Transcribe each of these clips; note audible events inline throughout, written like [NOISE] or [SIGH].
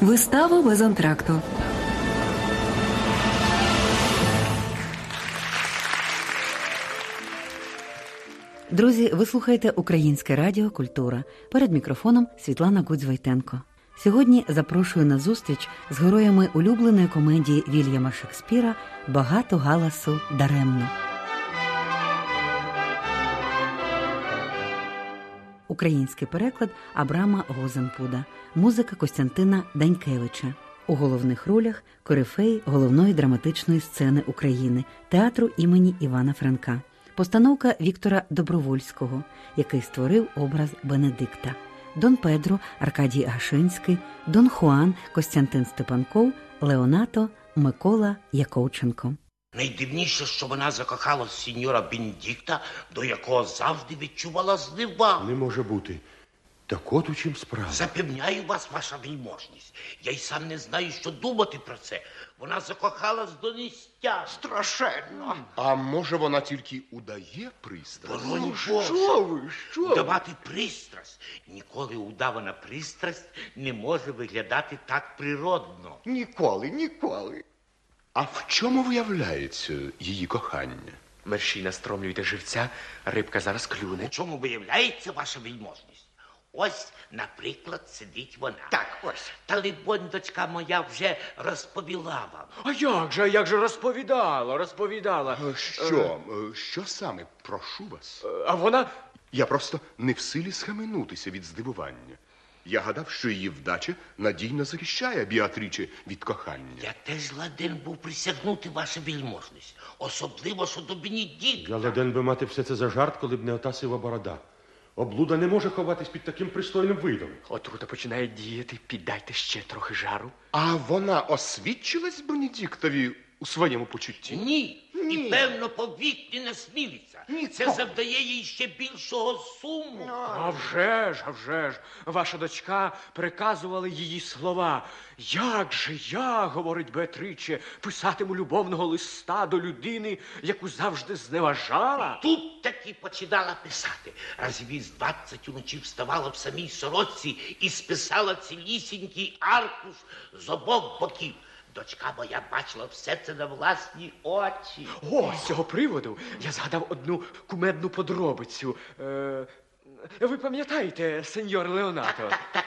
Вистава без антракту. Друзі, ви слухаєте Українське Радіо Культура. Перед мікрофоном Світлана Гудзвайтенко. Сьогодні запрошую на зустріч з героями улюбленої комедії Вільяма Шекспіра Багато галасу даремно. Український переклад Абрама Гозенпуда, музика Костянтина Данькевича. У головних ролях корифей головної драматичної сцени України театру імені Івана Франка, постановка Віктора Добровольського, який створив образ Бенедикта, Дон Педро Аркадій Гашинський, Дон Хуан Костянтин Степанков, Леонато Микола Яковченко. Найдивніше, що вона закохала сеньора Бенедикта, до якого завжди відчувала зневагу. Не може бути. Так от у чим справа. Запевняю вас, ваша вельможність. Я й сам не знаю, що думати про це. Вона закохалась до нестя. Страшенно. А може вона тільки удає пристрасть? Боронь Що ви, що ви? Давати пристрасть. Ніколи удавана пристрасть не може виглядати так природно. Ніколи, ніколи. А в чому виявляється її кохання? Мерщій настромлюйте живця, рибка зараз У клюне. чому виявляється ваша вельможність? Ось, наприклад, сидить вона. Так, ось. Та либонь, дочка моя вже розповіла вам. А як же, як же розповідала, розповідала. Е, Що? Е, Що саме? Прошу вас. Е, А вона. Я просто не в силі схаменутися від здивування. Я гадав, що її вдача надійно захищає Біатріче від кохання. Я теж ладен був присягнути ваша вельможність. Особливо щодо Бенедикта. Я ладен би мати все це за жарт, коли б не ота сива борода. Облуда не може ховатись під таким пристойним видом. Отрута починає діяти, піддайте ще трохи жару. А вона освідчилась Бенедіктові у своєму почутті? Ні. І певно повік не насмілиться. Це завдає їй ще більшого суму. А вже ж, а вже ж, ваша дочка приказувала її слова. Як же я, говорить Беатриче, писатиму любовного листа до людини, яку завжди зневажала? Тут таки починала писати. Разів з двадцять уночі вставала в самій сорочці і списала цілісінький аркуш з обох боків. Дочка моя бачила все це на власні очі. О, з цього приводу я згадав одну кумедну подробицю. Е, ви пам'ятаєте, сеньор Леонато? Так, так, так, так, так.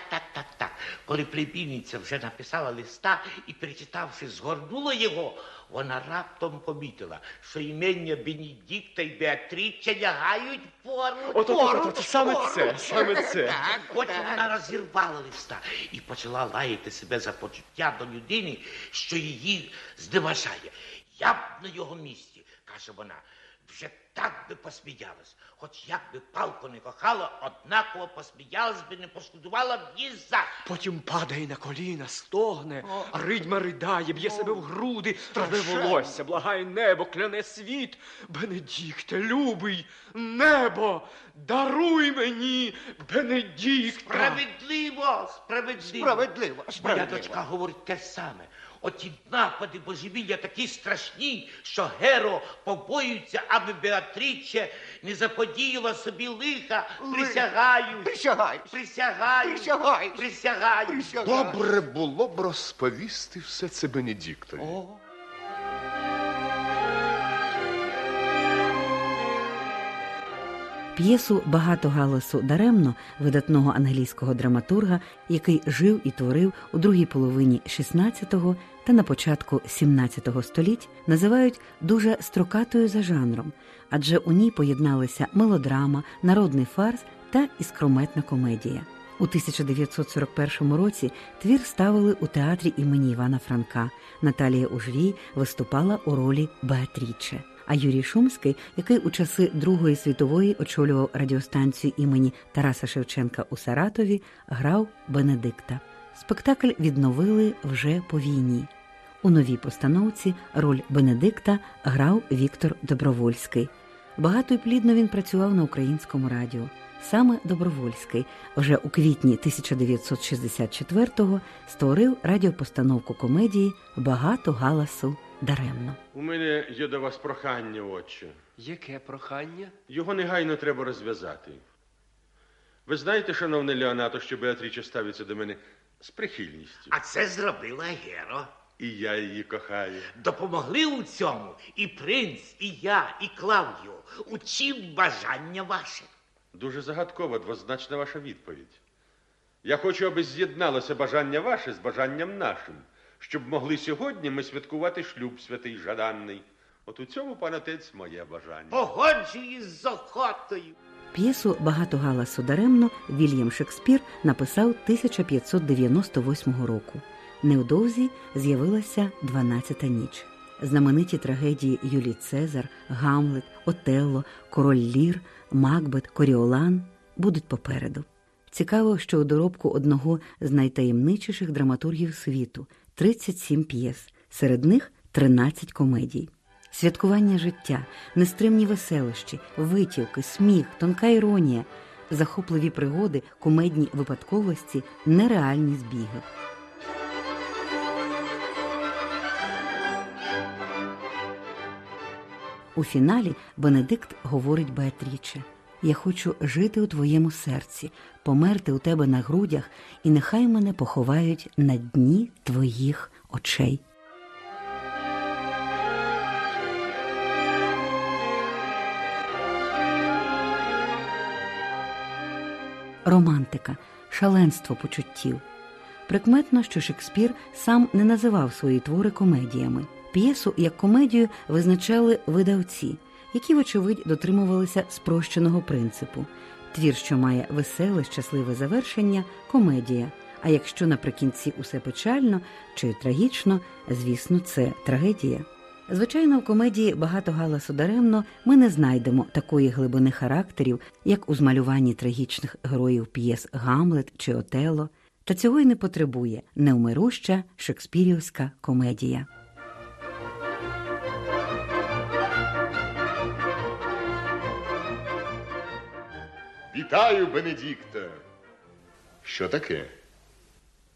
Коли племінниця вже написала листа і, перечитавши, згорнула його, вона раптом помітила, що імення Бенедикта і Беатріча лягають поруч. От, от, от, от, саме це, саме це. Потім вона розірвала листа і почала лаяти себе за почуття до людини, що її зневажає. Я б на його місці, каже вона, вже так би посміялась. Хоч як би палку не кохала, однаково посміялась би, не пошкодувала б ні за. Потім падає на коліна, стогне, а ридьма ридає, б'є себе в груди, рве волосся, благає небо, кляне світ. Бенедікте, любий, небо, даруй мені, Бенедікта. Справедливо, справедливо. Справедливо, Моя дочка говорить те саме. Оті напади божевілля такі страшні, що Геро побоюється, аби Беатріче не заподіяла собі лиха. Присягаю. Присягаю. Присягаюсь. Присягаю. Присягаю. Добре було б розповісти все це Бенедіктові. П'єсу Багато галасу даремно видатного англійського драматурга, який жив і творив у другій половині XVI та на початку XVII століть, називають дуже строкатою за жанром, адже у ній поєдналися мелодрама, народний фарс та іскрометна комедія. У 1941 році твір ставили у театрі імені Івана Франка. Наталія Ужвій виступала у ролі Беатріче. А Юрій Шумський, який у часи Другої світової очолював радіостанцію імені Тараса Шевченка у Саратові, грав Бенедикта. Спектакль відновили вже по війні. У новій постановці роль Бенедикта грав Віктор Добровольський. Багато й плідно він працював на українському радіо. Саме Добровольський вже у квітні 1964-го створив радіопостановку комедії Багато галасу даремно. У мене є до вас прохання, отче. Яке прохання? Його негайно треба розв'язати. Ви знаєте, шановний Леонато, що Беатріча ставиться до мене з прихильністю. А це зробила Геро. І я її кохаю. Допомогли у цьому і принц, і я, і Клавдіо. У чим бажання ваше? Дуже загадкова, двозначна ваша відповідь. Я хочу, аби з'єдналося бажання ваше з бажанням нашим, щоб могли сьогодні ми святкувати шлюб святий жаданний. От у цьому, пан отець, моє бажання. Погоджуюсь з охотою. П'єсу Багато галасу даремно Вільям Шекспір написав 1598 року. Невдовзі з'явилася «Дванадцята ніч. Знамениті трагедії Юлій Цезар, Гамлет, Отелло, Король Лір, Макбет, Коріолан будуть попереду. Цікаво, що у доробку одного з найтаємничіших драматургів світу 37 п'єс, серед них 13 комедій. Святкування життя, нестримні веселощі, витівки, сміх, тонка іронія, захопливі пригоди, кумедні випадковості, нереальні збіги. У фіналі Бенедикт говорить Беатріче Я хочу жити у твоєму серці, померти у тебе на грудях, і нехай мене поховають на дні твоїх очей. Романтика, шаленство почуттів. Прикметно, що Шекспір сам не називав свої твори комедіями. П'єсу як комедію визначали видавці, які, вочевидь, дотримувалися спрощеного принципу. Твір, що має веселе, щасливе завершення комедія. А якщо наприкінці усе печально чи трагічно, звісно, це трагедія. Звичайно, в комедії багато галасу даремно ми не знайдемо такої глибини характерів, як у змалюванні трагічних героїв п'єс Гамлет чи Отелло, та цього й не потребує неумируща шекспірівська комедія. Вітаю, Бенедікта. Що таке?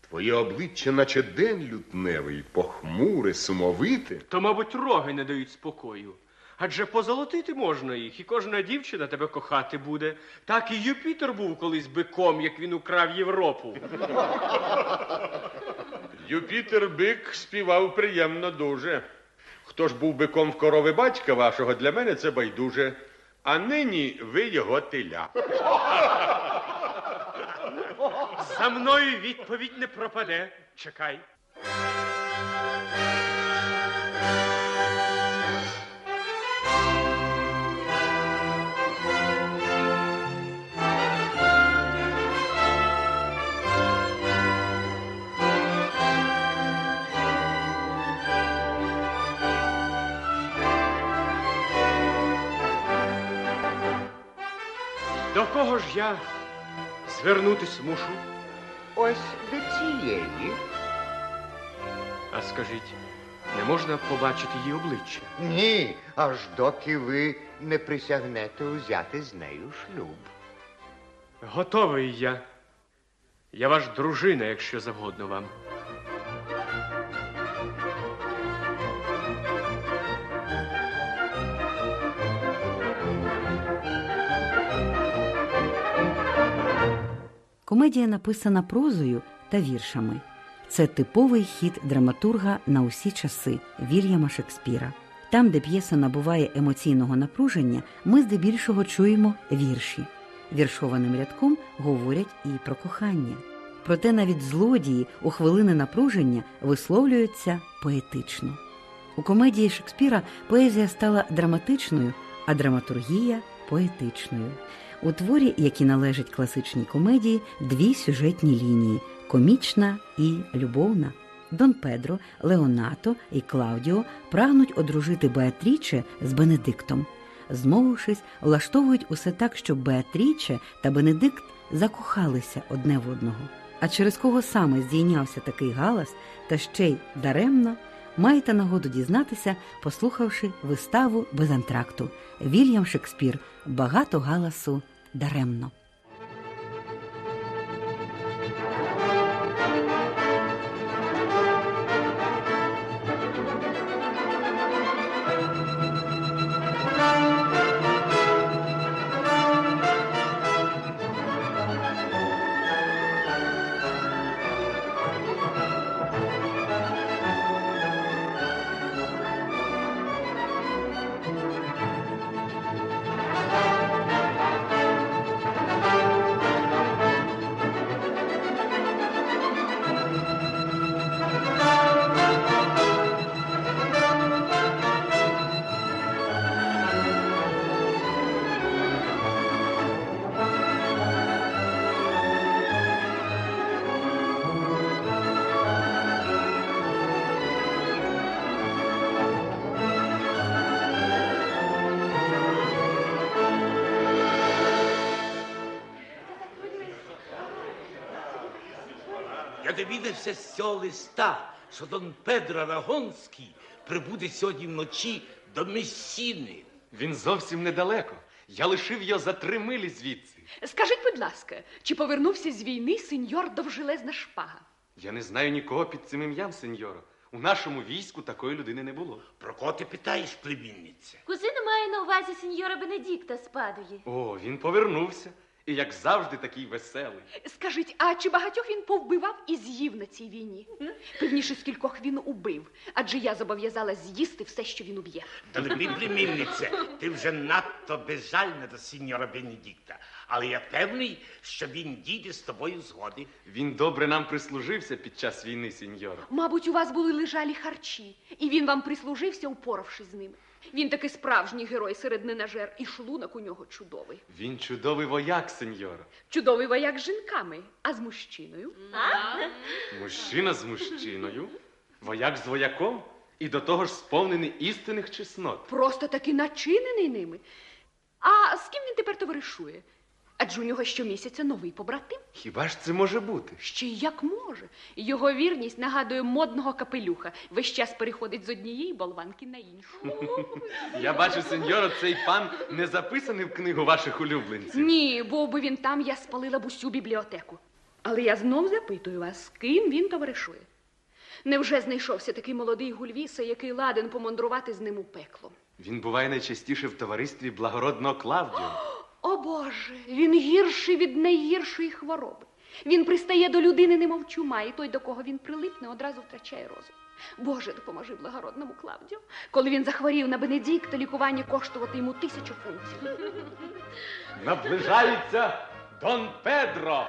Твоє обличчя, наче день лютневий, похмуре, сумовите. То, мабуть, роги не дають спокою. Адже позолотити можна їх, і кожна дівчина тебе кохати буде. Так і Юпітер був колись биком, як він украв Європу. Юпітер бик співав приємно дуже. Хто ж був биком в корови батька вашого, для мене це байдуже. А нині ви його теля. За мною відповідь не пропаде. Чекай. До кого ж я звернутись мушу? Ось до цієї. А скажіть, не можна побачити її обличчя? Ні, аж доки ви не присягнете узяти з нею шлюб. Готовий я. Я ваш дружина, якщо завгодно вам. Комедія написана прозою та віршами. Це типовий хід драматурга на усі часи Вільяма Шекспіра. Там, де п'єса набуває емоційного напруження, ми здебільшого чуємо вірші. Віршованим рядком говорять і про кохання. Проте навіть злодії у хвилини напруження висловлюються поетично. У комедії Шекспіра поезія стала драматичною, а драматургія поетичною. У творі, які належать класичній комедії, дві сюжетні лінії комічна і любовна. Дон Педро, Леонато і Клаудіо прагнуть одружити Беатріче з Бенедиктом. Змовившись, влаштовують усе так, щоб Беатріче та Бенедикт закохалися одне в одного. А через кого саме здійнявся такий галас, та ще й даремно, маєте нагоду дізнатися, послухавши виставу без антракту Вільям Шекспір Багато галасу даремно. Довідався з цього листа, що Дон Педро Арагонський прибуде сьогодні вночі до Месіни. Він зовсім недалеко. Я лишив його за три милі звідси. Скажіть, будь ласка, чи повернувся з війни сеньор довжелезна шпага? Я не знаю нікого під цим ім'ям, сеньоро. У нашому війську такої людини не було. Про кого ти питаєш, племінниця? Кузина має на увазі сеньора Бенедікта з Падуї. О, він повернувся. І як завжди, такий веселий. Скажіть, а чи багатьох він повбивав і з'їв на цій війні? Певніше, скількох він убив, адже я зобов'язала з'їсти все, що він уб'є. Дорогі племінниця, ти вже надто безжальна до сеньора Бенедикта, але я певний, що він дійде з тобою згоди. Він добре нам прислужився під час війни, сеньоро. Мабуть, у вас були лежалі харчі, і він вам прислужився, упоравшись з ними. Він такий справжній герой серед ненажер, і шлунок у нього чудовий. Він чудовий вояк, сеньора. Чудовий вояк з жінками, а з мужчиною. Мужчина з мужчиною, вояк з вояком, і до того ж сповнений істинних чеснот. Просто таки начинений ними. А з ким він тепер товаришує? Адже у нього щомісяця новий побратим. Хіба ж це може бути? Ще й як може. Його вірність нагадує модного капелюха. Весь час переходить з однієї болванки на іншу. [LAUGHS] Я бачу, сеньоро, цей пан не записаний в книгу ваших улюбленців. Ні, був би він там, я спалила б усю бібліотеку. Але я знов запитую вас, з ким він товаришує? Невже знайшовся такий молодий гульвіса, який ладен помандрувати з ним у пекло? Він буває найчастіше в товаристві благородного Клавдіо. [GASPS] [GASPS] О Боже, він гірший від найгіршої хвороби. Він пристає до людини, немов чума, і той, до кого він прилипне, одразу втрачає розум. Боже, допоможи благородному Клавдію. Коли він захворів на Бенедикта, лікування коштувати йому тисячу фунтів. Наближається Дон Педро.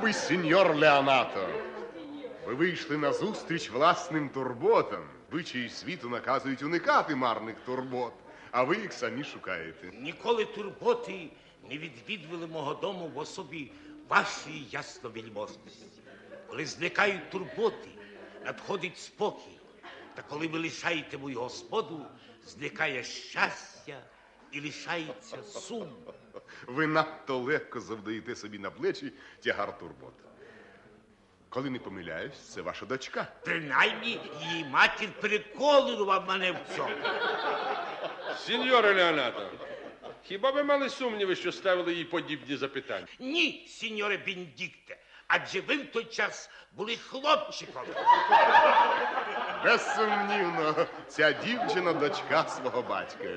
Любий сеньор Леонато, ви вийшли на зустріч власним турботам. Вичії світу наказують уникати марних турбот, а ви їх самі шукаєте. Ніколи турботи не відвідували мого дому в особі вашої ясновельможності. Коли зникають турботи, надходить спокій. Та коли ви лишаєте мою господу, зникає щастя і лишається сум. Ви надто легко завдаєте собі на плечі тягар турбот. Коли не помиляюсь, це ваша дочка. Принаймні її матір переконувала мене в цьому. Сеньоре Леонато, хіба ви мали сумніви, що ставили їй подібні запитання? Ні, сеньоре Бенедикте, адже ви в той час були хлопчиком. Безсумнівно, ця дівчина дочка свого батька.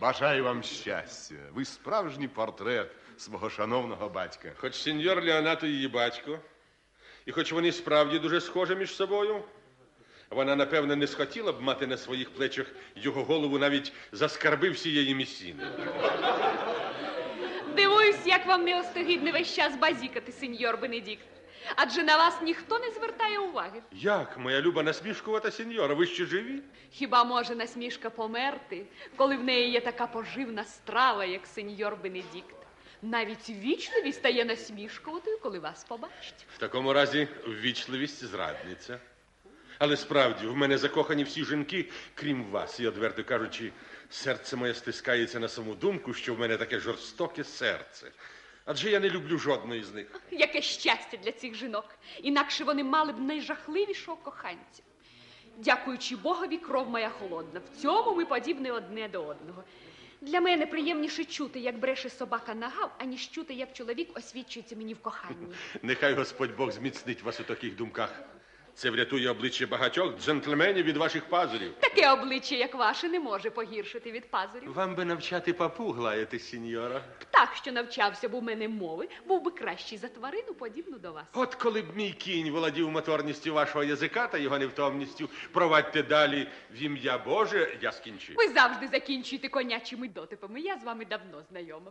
Бажаю вам щастя. Ви справжній портрет свого шановного батька. Хоч сеньор Леонато її батько, і хоч вони справді дуже схожі між собою, вона, напевне, не схотіла б мати на своїх плечах його голову навіть за скарби всієї місіни. Дивуюсь, як вам не остогідне весь час базікати, сеньор Бенедикт. Адже на вас ніхто не звертає уваги. Як, моя люба насмішкувата сеньора, ви ще живі? Хіба може насмішка померти, коли в неї є така поживна страва, як сеньор Бенедикт? Навіть вічливі стає насмішкуватою, коли вас побачить. В такому разі ввічливість зрадниця. Але справді, в мене закохані всі жінки, крім вас, і, одверто кажучи, серце моє стискається на саму думку, що в мене таке жорстоке серце. Адже я не люблю жодної з них. [LAUGHS] Яке щастя для цих жінок. Інакше вони мали б найжахливішого коханця. Дякуючи Богові, кров моя холодна. В цьому ми подібні одне до одного. Для мене приємніше чути, як бреше собака нагав, аніж чути, як чоловік освічується мені в коханні. [LAUGHS] Нехай Господь Бог зміцнить вас у таких думках. Це врятує обличчя багатьох джентльменів від ваших пазурів. Таке обличчя, як ваше, не може погіршити від пазурів. Вам би навчати папу глаяти, сеньора. Птах, що навчався б у мене мови, був би кращий за тварину, подібну до вас. От коли б мій кінь володів моторністю вашого язика та його невтомністю, провадьте далі в ім'я Боже, я скінчив. Ви завжди закінчуєте конячими дотепами. Я з вами давно знайома.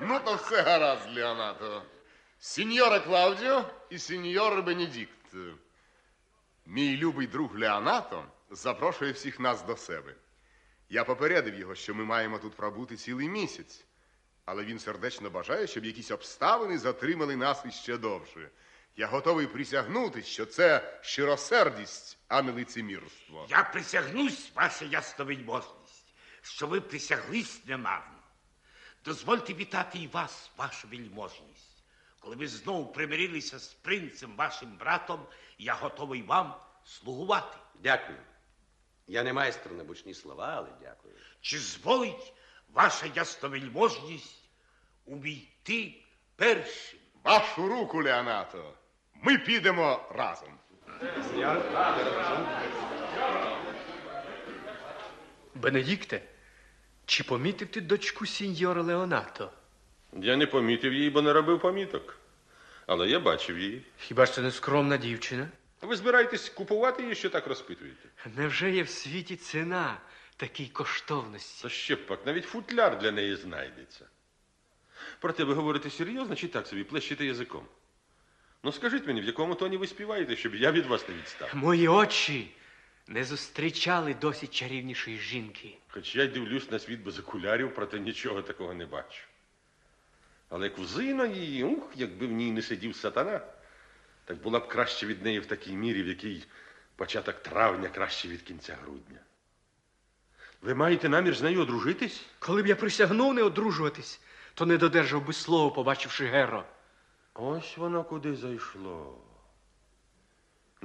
Ну, то все гаразд, Леонато. Сіньоре Клаудіо і сіньоре Бенедикт. Мій любий друг Леонато запрошує всіх нас до себе. Я попередив його, що ми маємо тут пробути цілий місяць, але він сердечно бажає, щоб якісь обставини затримали нас іще довше. Я готовий присягнути, що це щиросердість, а не лицемірство. Я присягнусь, ваша ясновельможність, що ви присяглись немарно. Дозвольте вітати і вас, вашу вельможність. Коли ви знову примирилися з принцем, вашим братом, я готовий вам слугувати. Дякую. Я не майстер на бучні слова, але дякую. Чи зволить ваша ясновельможність увійти першим? Вашу руку, Леонато. Ми підемо разом. Бенедикте, чи помітив ти дочку сіньора Леонато? Я не помітив її, бо не робив поміток. Але я бачив її. Хіба ж це не скромна дівчина? Ви збираєтесь купувати її, що так розпитуєте? Невже є в світі ціна такій коштовності? Та ще б пак, навіть футляр для неї знайдеться. Проте ви говорите серйозно чи так собі плещете язиком? Ну скажіть мені, в якому тоні ви співаєте, щоб я від вас не відстав? Мої очі не зустрічали досі чарівнішої жінки. Хоч я й дивлюсь на світ без окулярів, проте нічого такого не бачу. Але кузина її, ух, якби в ній не сидів сатана, так була б краще від неї в такій мірі, в якій початок травня краще від кінця грудня. Ви маєте намір з нею одружитись? Коли б я присягнув не одружуватись, то не додержав би слово, побачивши Геро. Ось воно куди зайшло.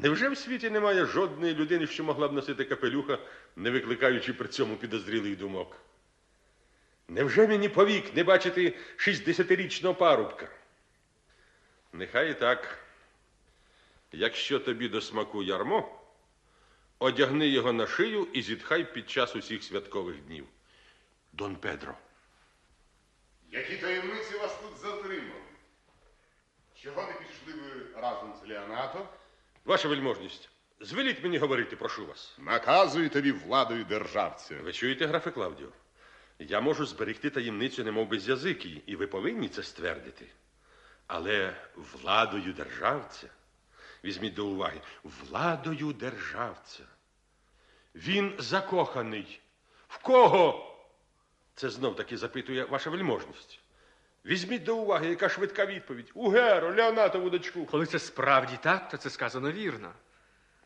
Невже в світі немає жодної людини, що могла б носити капелюха, не викликаючи при цьому підозрілих думок? Невже мені повік не бачити 60-річного парубка? Нехай і так. Якщо тобі до смаку ярмо, одягни його на шию і зітхай під час усіх святкових днів. Дон Педро. Які таємниці вас тут затримали? Чого не пішли ви разом з Леонато? Ваша вельможність, звеліть мені говорити, прошу вас. Наказую тобі владою державця. Ви чуєте, графе Клавдіо? Я можу зберегти таємницю, немов без язики, і ви повинні це ствердити. Але владою державця, візьміть до уваги, владою державця. Він закоханий. В кого? Це знов таки запитує ваша вельможність. Візьміть до уваги, яка швидка відповідь. У Геро, Леонатову дочку. Коли це справді так, то це сказано вірно.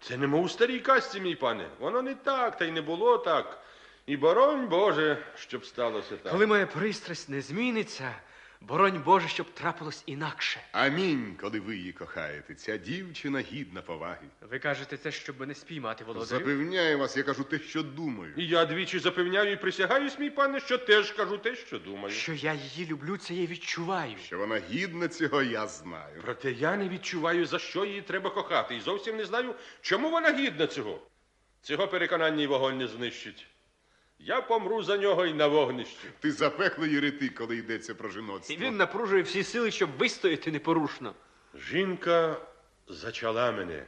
Це не у старій касті, мій пане. Воно не так, та й не було так. І боронь Боже, щоб сталося так. Коли моя пристрасть не зміниться, боронь Боже, щоб трапилось інакше. Амінь, коли ви її кохаєте. Ця дівчина гідна поваги. Ви кажете це, щоб не спіймати володарю? Запевняю вас, я кажу те, що думаю. І я двічі запевняю і присягаюсь, мій пане, що теж кажу те, що думаю. Що я її люблю, це я відчуваю. Що вона гідна цього, я знаю. Проте я не відчуваю, за що її треба кохати, і зовсім не знаю, чому вона гідна цього. Цього переконання й вогонь не знищить. Я помру за нього і на вогнищі. Ти запеклий єретик, коли йдеться про жіноцтво. І він напружує всі сили, щоб вистояти непорушно. Жінка зачала мене.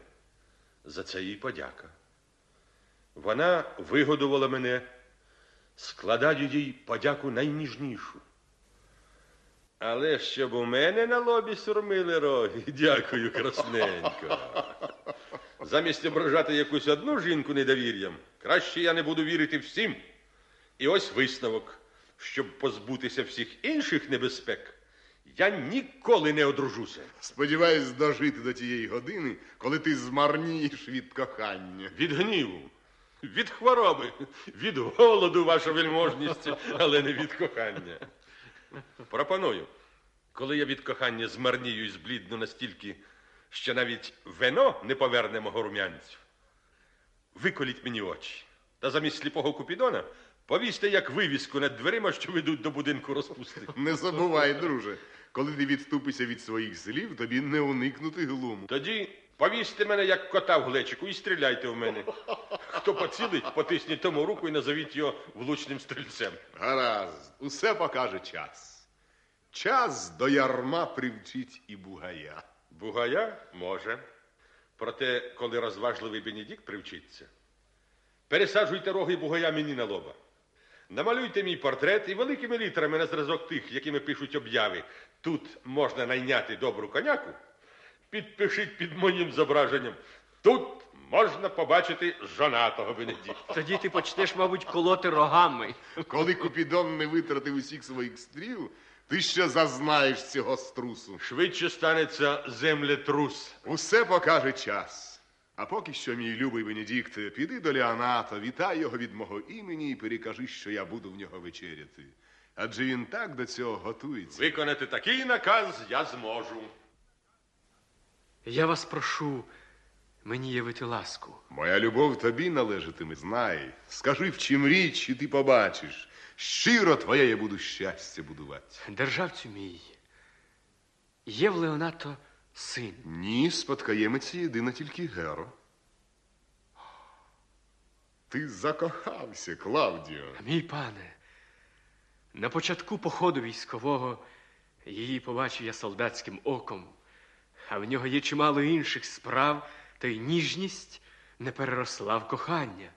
За це їй подяка. Вона вигодувала мене, складаю їй подяку найніжнішу. Але щоб у мене на лобі сурмили роги, [LAUGHS] дякую, красненько. Замість ображати якусь одну жінку недовір'ям, краще я не буду вірити всім. І ось висновок, щоб позбутися всіх інших небезпек, я ніколи не одружуся. Сподіваюсь дожити до тієї години, коли ти змарнієш від кохання. Від гніву, від хвороби, від голоду, ваша вельможність, але не від кохання. Пропоную, коли я від кохання змарнію і зблідну настільки, що навіть вино не поверне мого румянцю, виколіть мені очі, та замість сліпого купідона повісьте як вивіску над дверима, що ведуть до будинку розпусти. Не забувай, друже, коли ти відступишся від своїх слів, тобі не уникнути глуму. Тоді повісьте мене, як кота в глечику, і стріляйте в мене. Хто поцілить, потисніть тому руку і назовіть його влучним стрільцем. Гаразд, усе покаже час. Час до ярма привчить і бугая. Бугая може. Проте, коли розважливий Бенедикт привчиться, пересаджуйте роги бугая мені на лоба. Намалюйте мій портрет і великими літерами на зразок тих, якими пишуть обяви. Тут можна найняти добру коняку. Підпишіть під моїм зображенням. Тут можна побачити жонатого Венедикта. Тоді ти почнеш, мабуть, колоти рогами. Коли Купідон не витратив усіх своїх стріл, ти ще зазнаєш цього струсу. Швидше станеться землетрус. Усе покаже час. А поки що, мій любий Венедикт, піди до Леоната, вітай його від мого імені і перекажи, що я буду в нього вечеряти. Адже він так до цього готується. Виконати такий наказ я зможу. Я вас прошу мені явити ласку. Моя любов тобі належатиме, знай. Скажи, в чим річ, і ти побачиш. Щиро твоє я буду щастя будувати. Державцю мій, є в Леонато син. Ні, спадкоємець єдина тільки Геро. Ти закохався, Клавдіо. Мій пане, на початку походу військового її побачив я солдатським оком, а в нього є чимало інших справ, та й ніжність не переросла в кохання.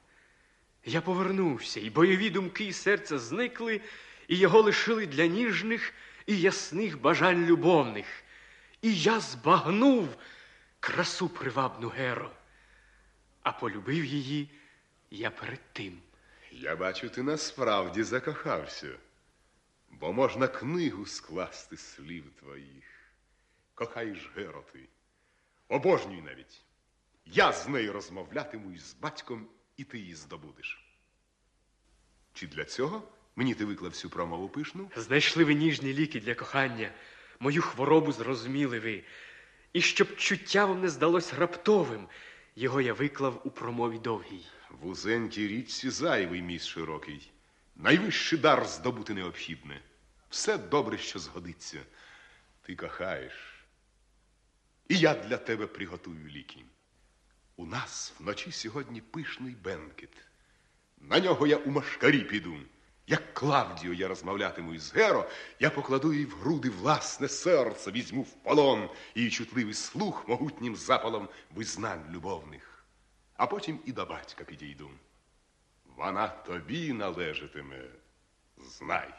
Я повернувся, і бойові думки і серця зникли, і його лишили для ніжних і ясних бажань любовних. І я збагнув красу привабну Геро, а полюбив її я перед тим. Я бачу, ти насправді закохався, бо можна книгу скласти слів твоїх. Кохаєш Геро ти. Обожнюй навіть. Я з нею розмовлятиму із батьком, і ти її здобудеш. Чи для цього мені ти виклав всю промову пишну? Знайшли ви ніжні ліки для кохання, мою хворобу зрозуміли ви. І щоб чуття вам не здалось раптовим, його я виклав у промові довгій. В узенькій річці зайвий міст широкий. Найвищий дар здобути необхідне. Все добре, що згодиться. Ти кохаєш. І я для тебе приготую ліки. У нас вночі сьогодні пишний бенкет. На нього я у машкарі піду. Як Клавдію я розмовлятиму із Геро, я покладу їй в груди власне серце, візьму в полон її чутливий слух могутнім запалом визнань любовних. А потім і до батька підійду. Вона тобі належатиме, знай.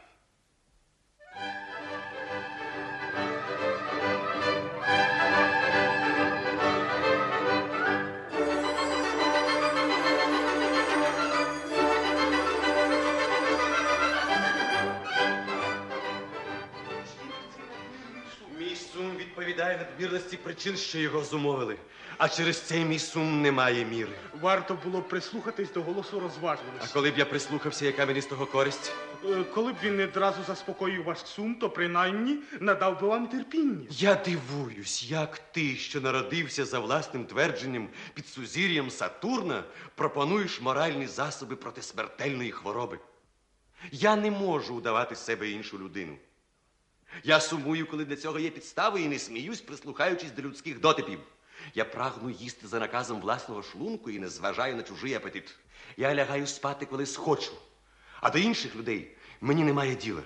Відповідає надмірності причин, що його зумовили. А через цей мій сум немає міри. Варто було б прислухатись до голосу А коли б я прислухався, яка мені з того користь? Е, Коли б він не одразу заспокоїв ваш сум, то принаймні надав би вам терпіння. Я дивуюсь, як ти, що народився за власним твердженням під сузір'ям Сатурна, пропонуєш моральні засоби проти смертельної хвороби. Я не можу удавати з себе іншу людину. Я сумую, коли для цього є підстави, і не сміюсь, прислухаючись до людських дотипів. Я прагну їсти за наказом власного шлунку і не зважаю на чужий апетит. Я лягаю спати, коли схочу. А до інших людей мені немає діла.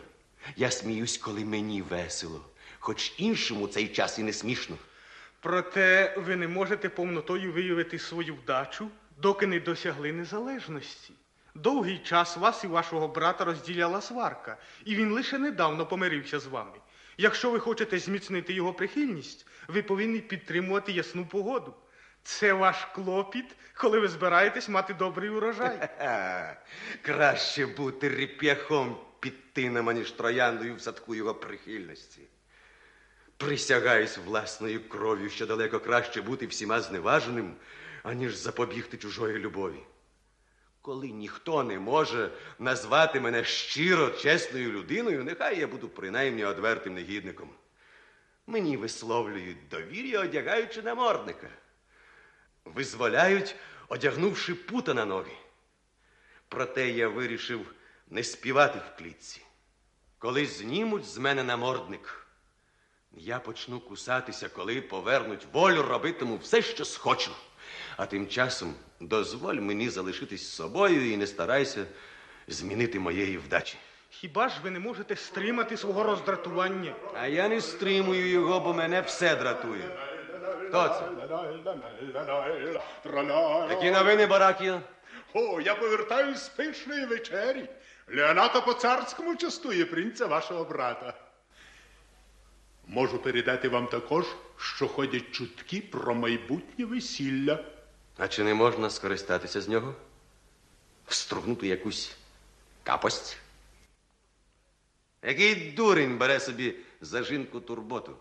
Я сміюсь, коли мені весело, хоч іншому цей час і не смішно. Проте ви не можете повнотою виявити свою вдачу, доки не досягли незалежності. Довгий час вас і вашого брата розділяла сварка, і він лише недавно помирився з вами. Якщо ви хочете зміцнити його прихильність, ви повинні підтримувати ясну погоду. Це ваш клопіт, коли ви збираєтесь мати добрий урожай. [LAUGHS] Краще бути реп'яхом під тином, аніж трояндою в садку його прихильності. Присягаюсь власною кров'ю, що далеко краще бути всіма зневаженим, аніж запобігти чужої любові. Коли ніхто не може назвати мене щиро чесною людиною, нехай я буду принаймні одвертим негідником. Мені висловлюють довір'я, одягаючи намордника. Визволяють, одягнувши пута на ноги. Проте я вирішив не співати в клітці. Коли знімуть з мене намордник, я почну кусатися, коли повернуть волю, робитиму все, що схочу. А тим часом дозволь мені залишитись собою і не старайся змінити моєї вдачі. Хіба ж ви не можете стримати свого роздратування? А я не стримую його, бо мене все дратує. Хто це? Які новини, Баракія? О, я повертаюсь з пишної вечері. Леонато по царському частує принца вашого брата. Можу передати вам також, що ходять чутки про майбутнє весілля. А чи не можна скористатися з нього? Встрогнути якусь капость? Який дурень бере собі за жінку турботу?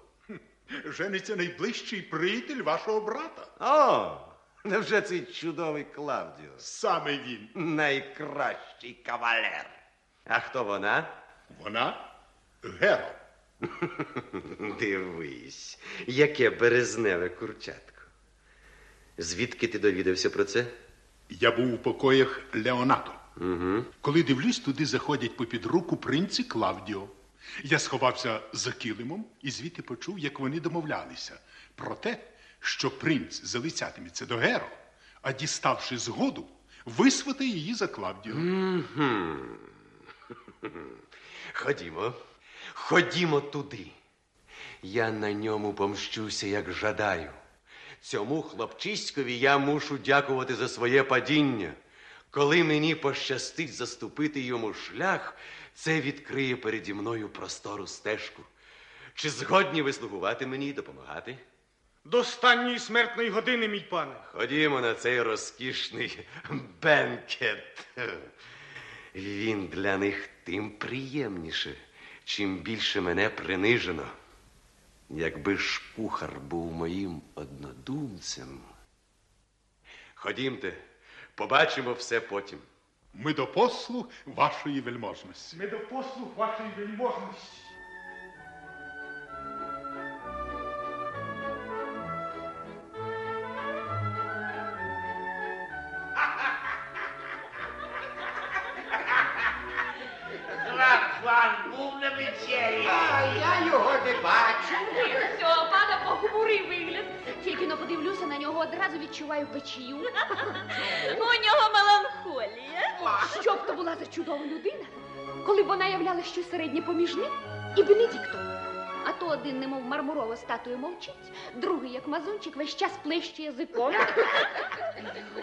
Жениться найближчий приятель вашого брата. О, невже цей чудовий Клавдіо? Саме він. Найкращий кавалер. А хто вона? Вона Гера. [LAUGHS] Дивись, яке березневе курчатко. Звідки ти довідався про це? Я був у покоях Леонато. Угу. Коли дивлюсь, туди заходять попід руку принці Клавдіо. Я сховався за килимом і звідти почув, як вони домовлялися про те, що принц залицятиметься до Геро, а діставши згоду, висватає її за Клавдіо. Угу. [LAUGHS] Ходімо, ходімо туди. Я на ньому помщуся, як жадаю. Цьому хлопчиськові я мушу дякувати за своє падіння. Коли мені пощастить заступити йому шлях, це відкриє переді мною простору стежку. Чи згодні ви слугувати мені і допомагати? До останньої смертної години, мій пане. Ходімо на цей розкішний бенкет. Він для них тим приємніше, чим більше мене принижено. Якби ж кухар був моїм однодумцем. Ходімте, побачимо все потім. Ми до послуг вашої вельможності. Ми до послуг вашої вельможності. Вона являла щось середнє поміж ним і Бенедіктом. То один, немов мармурова статуя мовчить, другий, як мазунчик, весь час плеще язиком.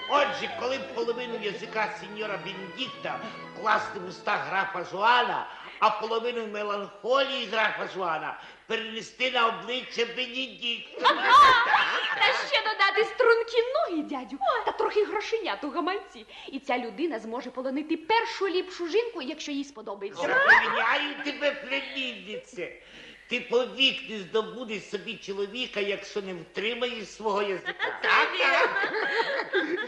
Отже, коли б половину язика сеньора Бенедикта класти в уста графа Жуана, а половину меланхолії графа Жуана перенести на обличчя Бенедикта. Та ще додати стрункі ноги, дядю, та трохи грошенят у гаманці. І ця людина зможе полонити першу ліпшу жінку, якщо їй сподобається. Запевняю тебе, племіннице. Ти повік не здобудеш собі чоловіка, якщо не втримаєш свого язика.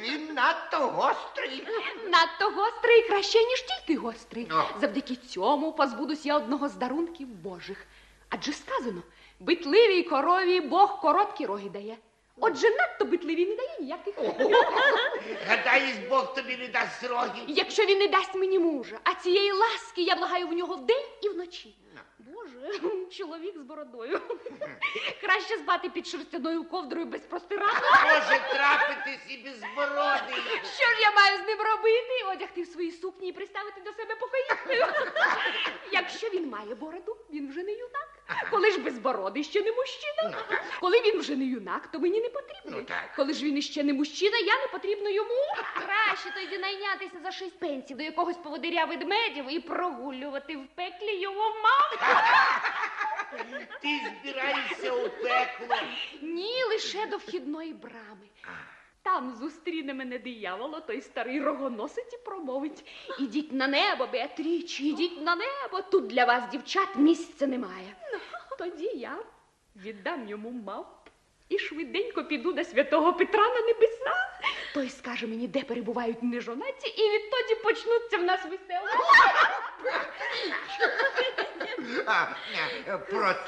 Він надто гострий. Надто гострий краще, ніж тільки гострий. О. Завдяки цьому позбудусь я одного з дарунків Божих. Адже сказано, битливій корові Бог короткі роги дає. Отже, надто битливій не дає ніяких. Гадаєш, Бог тобі не дасть рогів. Якщо він не дасть мені мужа, а цієї ласки я благаю в нього вдень і вночі. Боже, [LAUGHS] чоловік з бородою. [LAUGHS] Краще спати під шерстяною ковдрою без простирадла. Може трапитись і безбородий. Що ж я маю з ним робити? Одягти в свої сукні і приставити до себе покоївкою? [LAUGHS] Якщо він має бороду, він вже не юнак. Коли ж безбородий ще не мужчина. Коли він вже не юнак, то мені не потрібно. Коли ж він іще не мужчина, я не потрібно йому. Краще тоді найнятися за шість пенсів до якогось поводиря ведмедів і прогулювати в пеклі його маму. Ти збираєшся у пекло. Ні, лише до вхідної брами. Там зустріне мене дияволо, той старий рогоносець і промовить. Ідіть на небо, Беатрічі, ідіть на небо. Тут для вас, дівчат, місця немає. Тоді я віддам йому мавп і швиденько піду до святого Петра на небеса. Той скаже мені, де перебувають нежонаті, і відтоді почнуться в нас весело. А, про